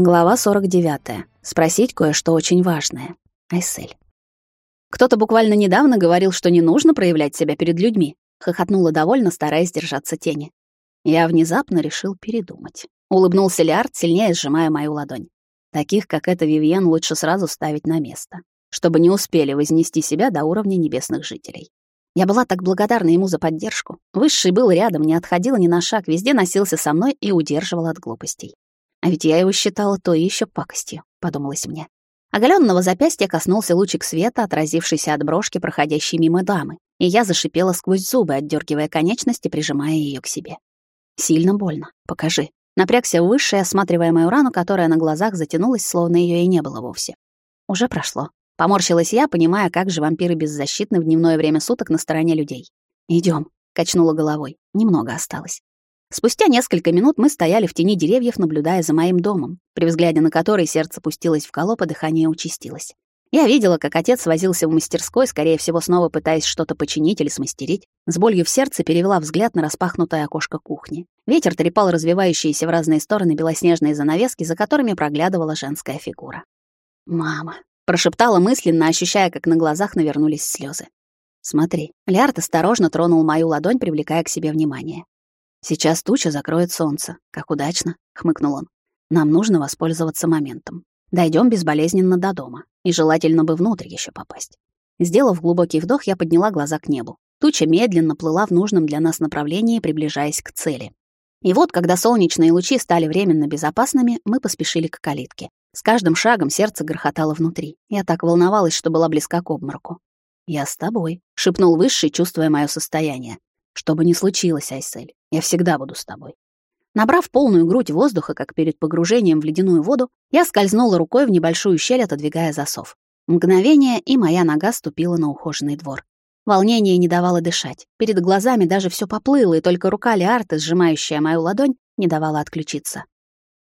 Глава 49. Спросить кое-что очень важное. Айсель. Кто-то буквально недавно говорил, что не нужно проявлять себя перед людьми. Хохотнула довольно, стараясь держаться тени. Я внезапно решил передумать. Улыбнулся Лиард, сильнее сжимая мою ладонь. Таких, как эта Вивьен, лучше сразу ставить на место, чтобы не успели вознести себя до уровня небесных жителей. Я была так благодарна ему за поддержку. Высший был рядом, не отходил ни на шаг, везде носился со мной и удерживал от глупостей. А ведь я его считала то еще пакостью, подумалось мне. Оголенного запястья коснулся лучик света, отразившийся от брошки, проходящей мимо дамы, и я зашипела сквозь зубы, отдергивая конечности, прижимая ее к себе. Сильно больно. Покажи. Напрягся высший, осматривая мою рану, которая на глазах затянулась, словно ее и не было вовсе. Уже прошло. Поморщилась я, понимая, как же вампиры беззащитны в дневное время суток на стороне людей. Идем, качнула головой. Немного осталось. Спустя несколько минут мы стояли в тени деревьев, наблюдая за моим домом, при взгляде на который сердце пустилось в колоп, а дыхание участилось. Я видела, как отец возился в мастерской, скорее всего, снова пытаясь что-то починить или смастерить. С болью в сердце перевела взгляд на распахнутое окошко кухни. Ветер трепал развивающиеся в разные стороны белоснежные занавески, за которыми проглядывала женская фигура. «Мама», — прошептала мысленно, ощущая, как на глазах навернулись слезы. «Смотри». Лиард осторожно тронул мою ладонь, привлекая к себе внимание. Сейчас туча закроет солнце. Как удачно, хмыкнул он. Нам нужно воспользоваться моментом. Дойдем безболезненно до дома, и желательно бы внутрь еще попасть. Сделав глубокий вдох, я подняла глаза к небу. Туча медленно плыла в нужном для нас направлении, приближаясь к цели. И вот, когда солнечные лучи стали временно безопасными, мы поспешили к калитке. С каждым шагом сердце грохотало внутри. Я так волновалась, что была близка к обмороку. «Я с тобой», — шепнул Высший, чувствуя мое состояние. «Что бы ни случилось, Айсель, я всегда буду с тобой. Набрав полную грудь воздуха, как перед погружением в ледяную воду, я скользнула рукой в небольшую щель, отодвигая засов. Мгновение, и моя нога ступила на ухоженный двор. Волнение не давало дышать. Перед глазами даже все поплыло, и только рука Леарты, сжимающая мою ладонь, не давала отключиться.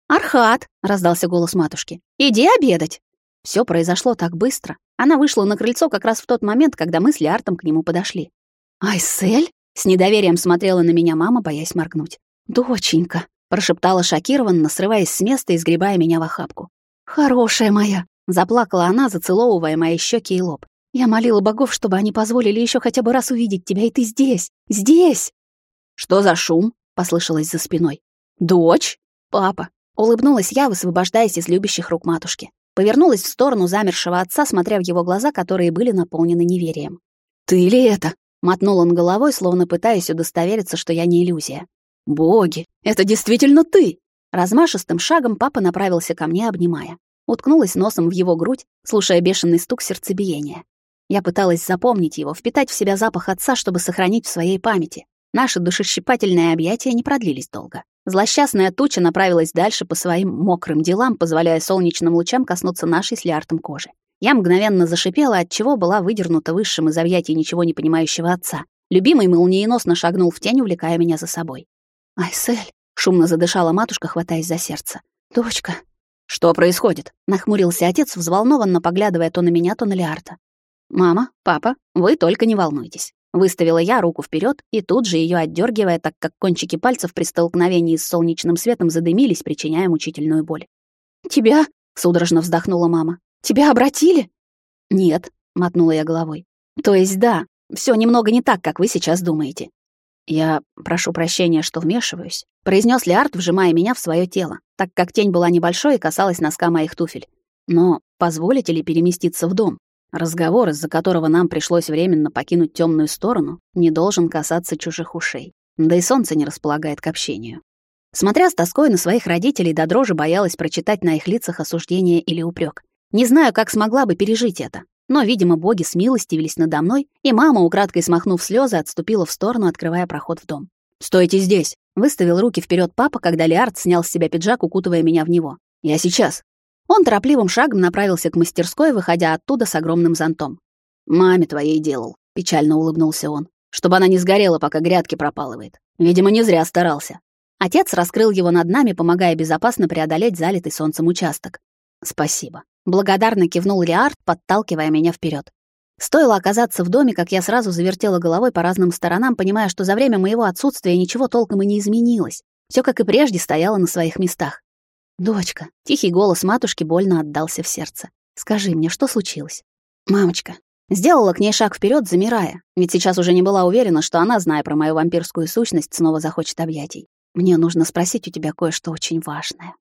«Архат!» — раздался голос матушки. «Иди обедать!» Все произошло так быстро. Она вышла на крыльцо как раз в тот момент, когда мы с Леартом к нему подошли. «Айсель?» С недоверием смотрела на меня мама, боясь моргнуть. «Доченька», — прошептала шокированно, срываясь с места и сгребая меня в охапку. «Хорошая моя», — заплакала она, зацеловывая мои щеки и лоб. «Я молила богов, чтобы они позволили еще хотя бы раз увидеть тебя, и ты здесь, здесь!» «Что за шум?» — послышалось за спиной. «Дочь?» «Папа», — улыбнулась я, высвобождаясь из любящих рук матушки. Повернулась в сторону замершего отца, смотря в его глаза, которые были наполнены неверием. «Ты ли это?» Мотнул он головой, словно пытаясь удостовериться, что я не иллюзия. «Боги, это действительно ты!» Размашистым шагом папа направился ко мне, обнимая. Уткнулась носом в его грудь, слушая бешеный стук сердцебиения. Я пыталась запомнить его, впитать в себя запах отца, чтобы сохранить в своей памяти. Наши душещипательные объятия не продлились долго. Злосчастная туча направилась дальше по своим мокрым делам, позволяя солнечным лучам коснуться нашей с Лиартом кожи. Я мгновенно зашипела, от чего была выдернута высшим из объятий ничего не понимающего отца. Любимый молниеносно шагнул в тень, увлекая меня за собой. «Айсель!» — шумно задышала матушка, хватаясь за сердце. «Дочка!» «Что происходит?» — нахмурился отец, взволнованно поглядывая то на меня, то на Лиарта. «Мама, папа, вы только не волнуйтесь». Выставила я руку вперед и тут же ее отдергивая, так как кончики пальцев при столкновении с солнечным светом задымились, причиняя мучительную боль. «Тебя?» — судорожно вздохнула мама. Тебя обратили?» «Нет», — мотнула я головой. «То есть да, все немного не так, как вы сейчас думаете». «Я прошу прощения, что вмешиваюсь», — произнес Лиард, вжимая меня в свое тело, так как тень была небольшой и касалась носка моих туфель. «Но позволите ли переместиться в дом? Разговор, из-за которого нам пришлось временно покинуть темную сторону, не должен касаться чужих ушей. Да и солнце не располагает к общению». Смотря с тоской на своих родителей, до дрожи боялась прочитать на их лицах осуждение или упрек. Не знаю, как смогла бы пережить это. Но, видимо, боги смилостивились надо мной, и мама, украдкой смахнув слезы, отступила в сторону, открывая проход в дом. «Стойте здесь!» — выставил руки вперед папа, когда Лиард снял с себя пиджак, укутывая меня в него. «Я сейчас!» Он торопливым шагом направился к мастерской, выходя оттуда с огромным зонтом. «Маме твоей делал», — печально улыбнулся он, «чтобы она не сгорела, пока грядки пропалывает. Видимо, не зря старался». Отец раскрыл его над нами, помогая безопасно преодолеть залитый солнцем участок. «Спасибо», Благодарно кивнул Риард, подталкивая меня вперед. Стоило оказаться в доме, как я сразу завертела головой по разным сторонам, понимая, что за время моего отсутствия ничего толком и не изменилось. Все как и прежде стояло на своих местах. Дочка, тихий голос матушки больно отдался в сердце. Скажи мне, что случилось? Мамочка. Сделала к ней шаг вперед, замирая, ведь сейчас уже не была уверена, что она, зная про мою вампирскую сущность, снова захочет объятий. Мне нужно спросить у тебя кое-что очень важное.